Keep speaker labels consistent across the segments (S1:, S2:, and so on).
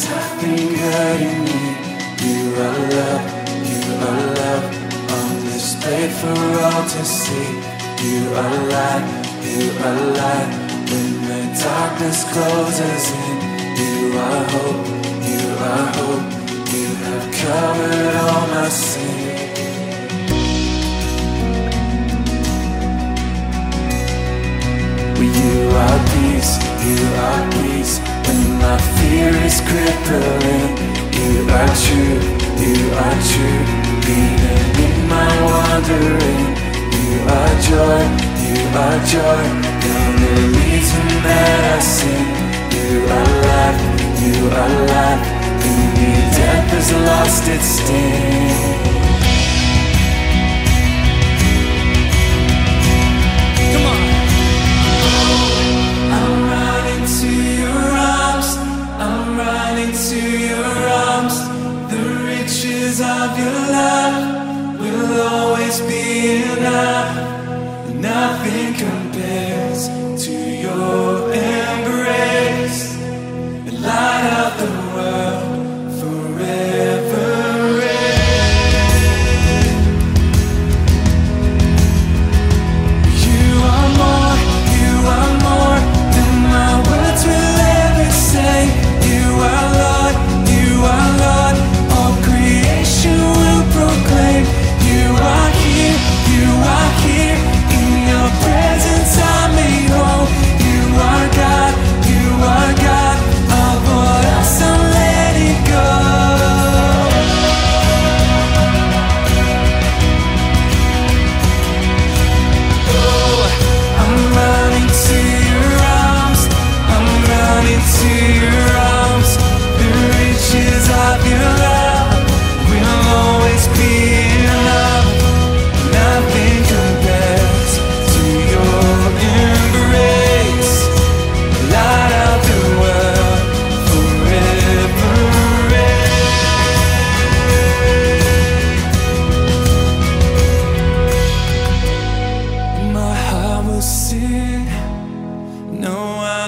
S1: there's nothing in me. You are love, you are love on display for all to see. You are light, you are light when the darkness closes in. You are hope, you are hope. You have covered all my sin. Fear is crippling. You are true, you are true Even in my wandering. You are joy, you are joy? The reason that I sing You are life, you are life In me death has lost its sting running to your arms. The riches of your love will always be enough. Nothing compares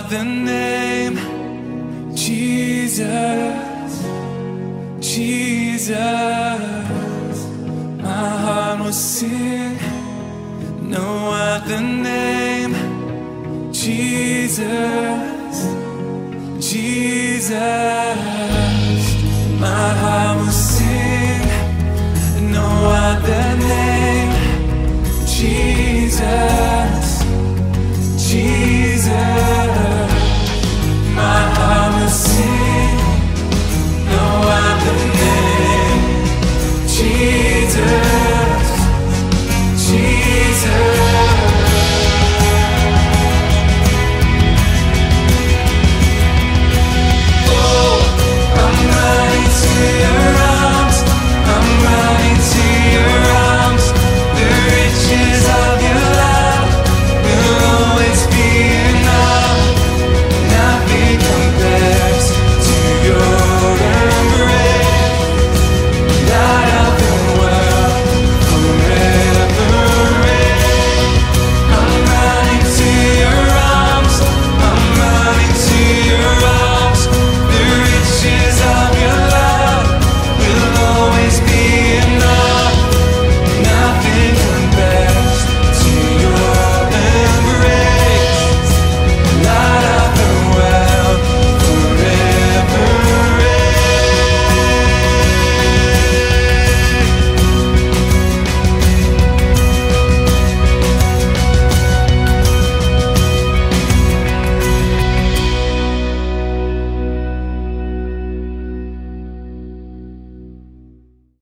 S1: the name Jesus, Jesus. My heart will sing. No other name, Jesus, Jesus. My heart will sing. No other name, Jesus.